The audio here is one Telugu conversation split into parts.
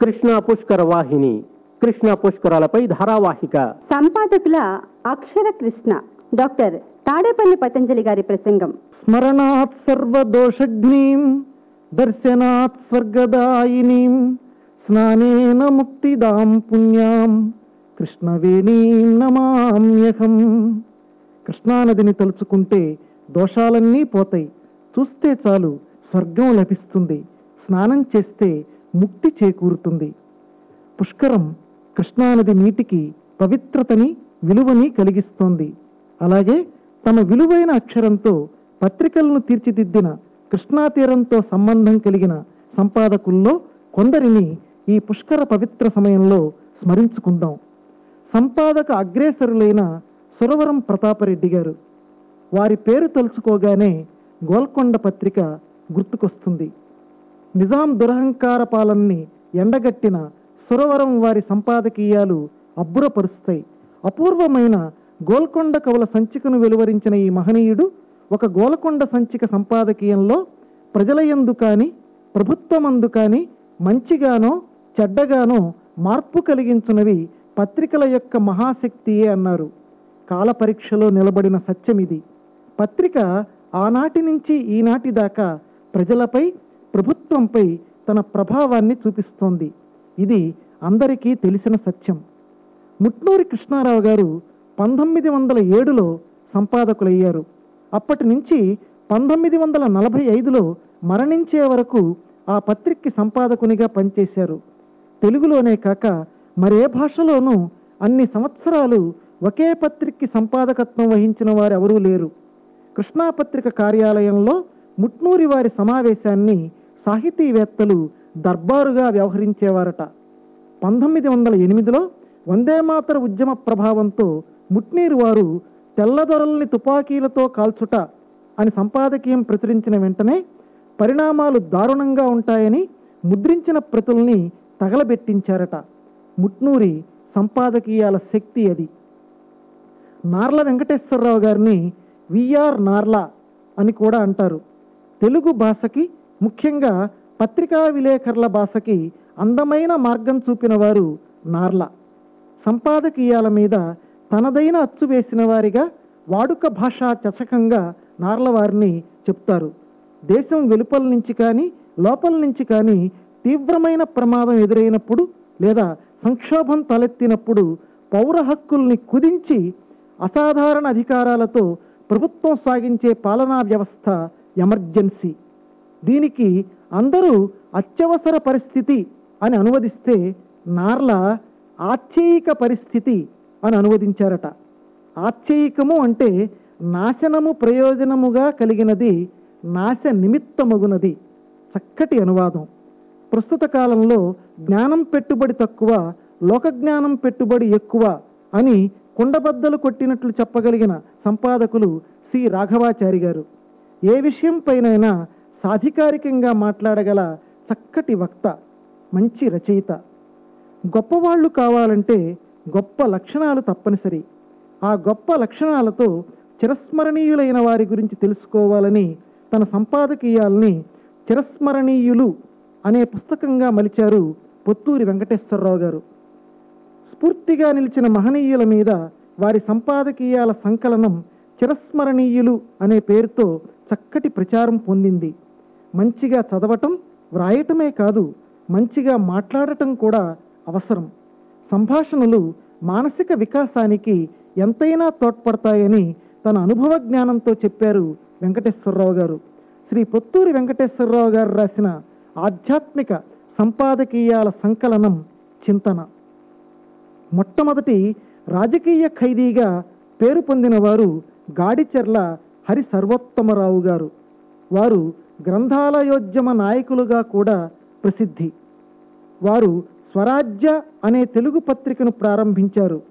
కృష్ణా పుష్కర వాహిని. కృష్ణా పుష్కరాలపై ధారావాహిక. సంపాదకుల అక్షర కృష్ణ. డాక్టర్ తాడేపల్లి పతంజలి గారి ప్రసంగం. స్మరణాత్ సర్వదోషఘ్నీం దర్శనాత్ స్వర్గదాయినీం స్నానేన ముక్తిదాం పుణ్యాం కృష్ణవేణీం నమామ్యహం. కృష్ణానదిని తలుచుకుంటే దోషాలన్నీ పోతాయి. చూస్తే చాలు స్వర్గం లభిస్తుంది. స్నానం చేస్తే ముక్తి చేకూరుతుంది. పుష్కరం కృష్ణానది నీటికి పవిత్రతని విలువని కలిగిస్తోంది. అలాగే తమ విలువైన అక్షరంతో పత్రికలను తీర్చిదిద్దిన కృష్ణా తీరంతో సంబంధం కలిగిన సంపాదకుల్లో కొందరిని ఈ పుష్కర పవిత్ర సమయంలో స్మరించుకుందాం. సంపాదక అగ్రేసరులైన సురవరం ప్రతాపరెడ్డి గారు. వారి పేరు తలుచుకోగానే గోల్కొండ పత్రిక గుర్తుకొస్తుంది. నిజాం దురహంకార పాలనని ఎండగట్టిన సురవరం వారి సంపాదకీయాలు అబ్బురపరుస్తాయి. అపూర్వమైన గోల్కొండ కవుల సంచికను వెలువరించిన ఈ మహనీయుడు ఒక గోల్కొండ సంచిక సంపాదకీయంలో ప్రజలయందు కానీ ప్రభుత్వమందు కానీ మంచిగానో చెడ్డగానో మార్పు కలిగించునవి పత్రికల యొక్క మహాశక్తియే అన్నారు. కాలపరీక్షలో నిలబడిన నిలబడిన సత్యమిది. పత్రిక ఆనాటి నుంచి ఈనాటి దాకా ప్రజలపై ప్రభుత్వంపై తన ప్రభావాన్ని చూపిస్తోంది. ఇది అందరికీ తెలిసిన సత్యం. ముట్నూరి కృష్ణారావు గారు పంతొమ్మిది వందల ఏడులో సంపాదకులయ్యారు. అప్పటి నుంచి పంతొమ్మిది వందల నలభై ఐదులో మరణించే వరకు ఆ పత్రికకి సంపాదకునిగా పనిచేశారు. తెలుగులోనే కాక మరే భాషలోనూ అన్ని సంవత్సరాలు ఒకే పత్రికకి సంపాదకత్వం వహించిన వారు ఎవరూ లేరు. కృష్ణా పత్రిక కార్యాలయంలో ముట్నూరి వారి సమావేశాన్ని సాహితీవేత్తలు దర్బారుగా వ్యవహరించేవారట. పంతొమ్మిది వందల ఎనిమిదిలో వందేమాతర ఉద్యమ ప్రభావంతో ముట్నీరు వారు తెల్లదొరల్ని తుపాకీలతో కాల్చుట అని సంపాదకీయం ప్రచురించిన వెంటనే పరిణామాలు దారుణంగా ఉంటాయని ముద్రించిన ప్రతుల్ని తగలబెట్టించారట. ముట్నూరి సంపాదకీయాల శక్తి అది. నార్ల వెంకటేశ్వరరావు గారిని విఆర్ నార్ల అని కూడా అంటారు. తెలుగు భాషకి ముఖ్యంగా పత్రికా విలేకరుల భాషకి అందమైన మార్గం చూపిన వారు నార్ల. సంపాదకీయాల మీద తనదైన అచ్చు వేసిన వారిగా వాడుక భాషా చచకంగా నార్ల వారిని చెప్తారు. దేశం వెలుపల నుంచి కానీ లోపల నుంచి కానీ తీవ్రమైన ప్రమాదం ఎదురైనప్పుడు లేదా సంక్షోభం తలెత్తినప్పుడు పౌర హక్కుల్ని కుదించి అసాధారణ అధికారాలతో ప్రభుత్వం సాగించే పాలనా వ్యవస్థ ఎమర్జెన్సీ. దీనికి అందరూ అత్యవసర పరిస్థితి అని అనువదిస్తే నార్ల ఆచ్చేయిక పరిస్థితి అని అనువదించారట. ఆచ్చేయికము అంటే నాశనము ప్రయోజనముగా కలిగినది నాశ నిమిత్తమగునది. చక్కటి అనువాదం. ప్రస్తుత కాలంలో జ్ఞానం పెట్టుబడి తక్కువ లోకజ్ఞానం పెట్టుబడి ఎక్కువ అని కుండబద్దలు కొట్టినట్లు చెప్పగలిగిన సంపాదకులు సి. రాఘవాచారి గారు. ఏ విషయం పైనైనా సాధికారికంగా మాట్లాడగల చక్కటి వక్త మంచి రచయిత. గొప్పవాళ్ళు కావాలంటే గొప్ప లక్షణాలు తప్పనిసరి. ఆ గొప్ప లక్షణాలతో చిరస్మరణీయులైన వారి గురించి తెలుసుకోవాలని తన సంపాదకీయాల్ని చిరస్మరణీయులు అనే పుస్తకంగా మలిచారు పొత్తూరి వెంకటేశ్వరరావు గారు. స్ఫూర్తిగా నిలిచిన మహనీయుల మీద వారి సంపాదకీయాల సంకలనం చిరస్మరణీయులు అనే పేరుతో చక్కటి ప్రచారం పొందింది. మంచిగా చదవటం వ్రాయటమే కాదు మంచిగా మాట్లాడటం కూడా అవసరం. సంభాషణలు మానసిక వికాసానికి ఎంతైనా తోడ్పడతాయని తన అనుభవ జ్ఞానంతో చెప్పారు వెంకటేశ్వరరావు గారు. శ్రీ పొత్తూరి వెంకటేశ్వరరావు గారు రాసిన ఆధ్యాత్మిక సంపాదకీయాల సంకలనం చింతన. మొట్టమొదటి రాజకీయ ఖైదీగా పేరు పొందిన వారు గాడిచెర్ల హరి సర్వోత్తమరావు గారు. వారు గ్రంథాలయోద్యమ నాయకులుగా కూడా ప్రసిద్ధి. వారు స్వరాజ్య అనే తెలుగు పత్రికను ప్రారంభించారు.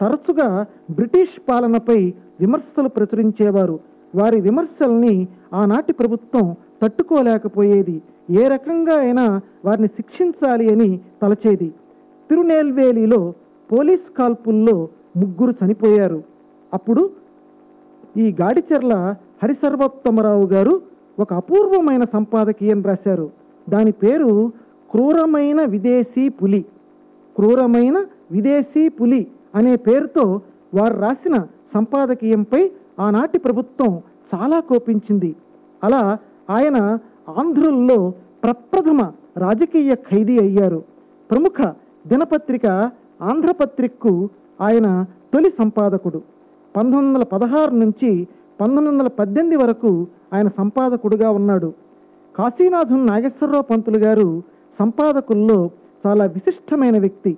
తరచుగా బ్రిటిష్ పాలనపై విమర్శలు ప్రచురించేవారు. వారి విమర్శల్ని ఆనాటి ప్రభుత్వం తట్టుకోలేకపోయేది. ఏ రకంగా అయినా వారిని శిక్షించాలి అని తలచేది. తిరునేల్వేలిలో పోలీస్ కాల్పుల్లో ముగ్గురు చనిపోయారు. అప్పుడు ఈ గాడిచెర్ల హరిసర్వోత్తమరావు గారు ఒక అపూర్వమైన సంపాదకీయం రాశారు. దాని పేరు క్రూరమైన విదేశీ పులి. క్రూరమైన విదేశీ పులి అనే పేరుతో వారు రాసిన సంపాదకీయంపై ఆనాటి ప్రభుత్వం చాలా కోపించింది. అలా ఆయన ఆంధ్రుల్లో ప్రప్రథమ రాజకీయ ఖైదీ అయ్యారు. ప్రముఖ దినపత్రిక ఆంధ్రపత్రికకు ఆయన తొలి సంపాదకుడు. పంతొమ్మిది వందల పదహారు నుంచి పంతొమ్మిది వందల పద్దెనిమిది వరకు ఆయన సంపాదకుడుగా ఉన్నాడు. కాశీనాథున్ నాగేశ్వరరావు పంతులు గారు సంపాదకుల్లో చాలా విశిష్టమైన వ్యక్తి.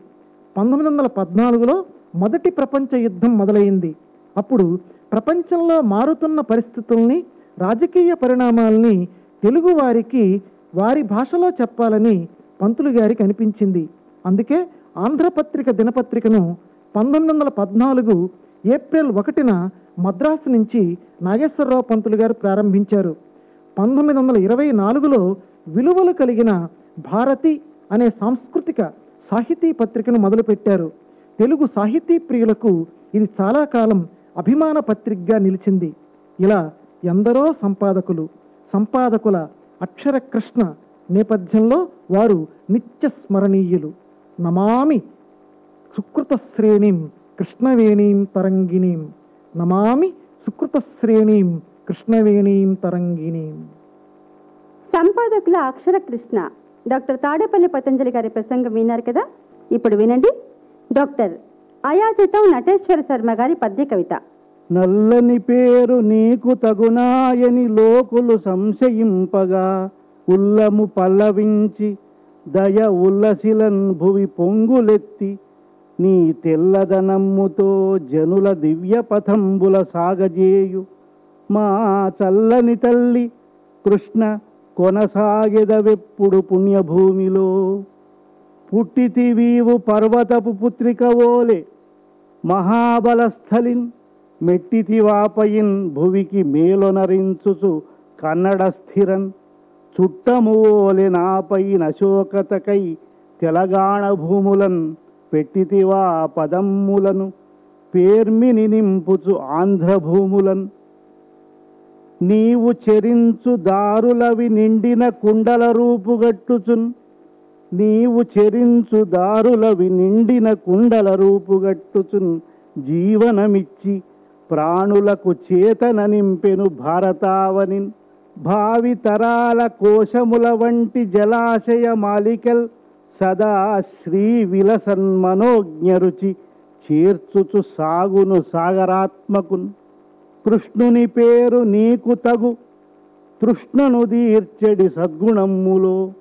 పంతొమ్మిది వందల పద్నాలుగులో మొదటి ప్రపంచ యుద్ధం మొదలైంది. అప్పుడు ప్రపంచంలో మారుతున్న పరిస్థితుల్ని రాజకీయ పరిణామాల్ని తెలుగు వారికి వారి భాషలో చెప్పాలని పంతులు గారికి అనిపించింది. అందుకే ఆంధ్రపత్రిక దినపత్రికను పంతొమ్మిది వందల పద్నాలుగు ఏప్రిల్ ఒకటిన మద్రాసు నుంచి నాగేశ్వరరావు పంతులు గారు ప్రారంభించారు. పంతొమ్మిది వందల ఇరవై నాలుగులో విలువలు కలిగిన భారతి అనే సాంస్కృతిక సాహితీ పత్రికను మొదలుపెట్టారు. తెలుగు సాహితీ ప్రియులకు ఇది చాలా కాలం అభిమాన పత్రికగా నిలిచింది. ఇలా ఎందరో సంపాదకులు సంపాదకుల అక్షర కృష్ణ నేపథ్యంలో వారు నిత్య స్మరణీయులు. నమామి సుకృత శ్రేణిం కృష్ణవేణీం తరంగిణీం. నమామి సుకృత శ్రేణిం కృష్ణవేణీం తరంగిణీం. సంపాదకుల అక్షర కృష్ణ డాక్టర్ తాడేపల్లి పతంజలి గారి ప్రసంగం విన్నారు కదా? ఇప్పుడు వినండి. డాక్టర్ అయాచితం నటేశ్వర శర్మ గారి పద్య కవిత. నల్లని పేరు నీకు తగునాయని లోకులు సంశయింపగా ఉల్లము పల్లవించి దయ ఉల్లసిలన్ భువి పొంగులెత్తి నీ తెల్లదనమ్ముతో జనుల దివ్య పథంబుల సాగజేయు. మా చల్లని తల్లి కృష్ణ కొనసాగెదవెప్పుడు పుణ్యభూమిలో. పుట్టితివీవు పర్వతపు పుత్రిక ఓలే మహాబలస్థలిన్ మెట్టితివాపయిన్ భువికి మేలొనరించుచు కన్నడ స్థిరన్. చుట్టమువోలె నాపై నశోకతకై తెలంగాణ భూములన్ పెట్టితివా పదమ్ములను? పేర్మిని నింపుచు ఆంధ్రభూములను. నీవు చెరించు దారులవి నిండిన కుండల రూపుగట్టుచున్ నీవు చెరించు దారులవి నిండిన కుండల రూపుగట్టుచున్ జీవనమిచ్చి ప్రాణులకు చేతన నింపెను భారతావనిన్. భావి తరాల కోశముల వంటి జలాశయ మాలికల్ సదా శ్రీ విలసన్ మనోజ్ఞరుచి చేర్చుచు సాగును సాగరాత్మకున్. కృష్ణుని పేరు నీకు తగు. తృష్ణను దీర్చెడి సద్గుణమ్ములో.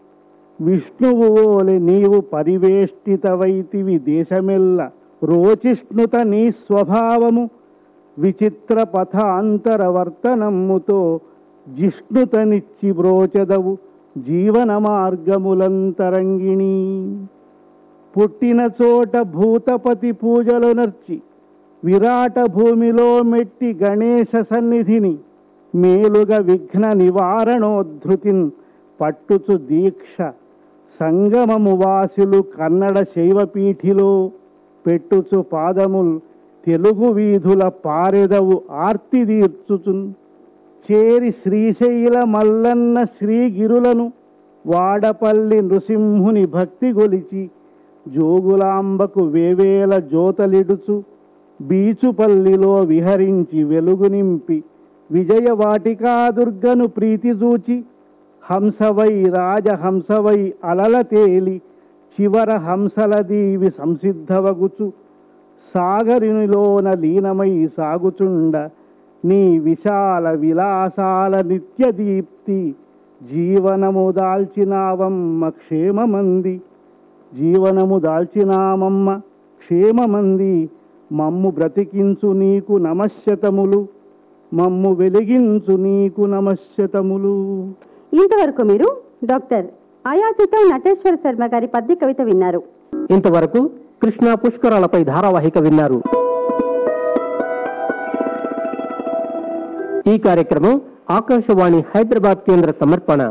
విష్ణువు ఓలె నీవు పరివేష్టితవైతివి దేశమెల్ల. రోచిష్ణుత నీ స్వభావము. విచిత్ర పథాంతరవర్తనమ్ముతో జిష్ణుతనిచ్చి బ్రోచదవు. జీవన మార్గములంతరంగిణి. పుట్టిన చోట భూతపతి పూజలు నర్చి విరాట భూమిలో మెట్టి గణేశ సన్నిధిని మేలుగా విఘ్న నివారణోద్ధృతిన్ పట్టుచు దీక్ష సంగమము వాసులు కన్నడ శైవపీఠిలో పెట్టుచు పాదముల్ తెలుగు వీధుల పారెదవు ఆర్తి తీర్చుచున్. చేరి శ్రీశైల మల్లన్న శ్రీగిరులను వాడపల్లి నృసింహుని భక్తి గొలిచి జోగులాంబకు వేవేల జోతలిడుచు బీచుపల్లిలో విహరించి వెలుగు నింపి విజయవాటికాదుర్గను ప్రీతిజూచి హంసవై రాజహంసవై అలల తేలి చివర హంసల దీవి సంసిద్ధవగుచు సాగరినిలోన లీనమై సాగుచుండ నీ విశాల విలాసాల నిత్య దీప్తి జీవనము దాల్చినావమ్మ క్షేమమంది. జీవనము దాల్చినామమ్మ క్షేమమంది. మమ్ము బ్రతికించు నీకు నమశ్శతములు మమ్ము వెలిగించు నీకు నమశ్శతములు ఇంతవరకు మీరు డాక్టర్ అయాచితం నటేశ్వర శర్మ గారి పద్య కవిత విన్నారు. ఇంతవరకు కృష్ణా పుష్కరాలపై ధారావాహిక విన్నారు. ఈ కార్యక్రమం ఆకాశవాణి హైదరాబాద్ కేంద్ర సమర్పణ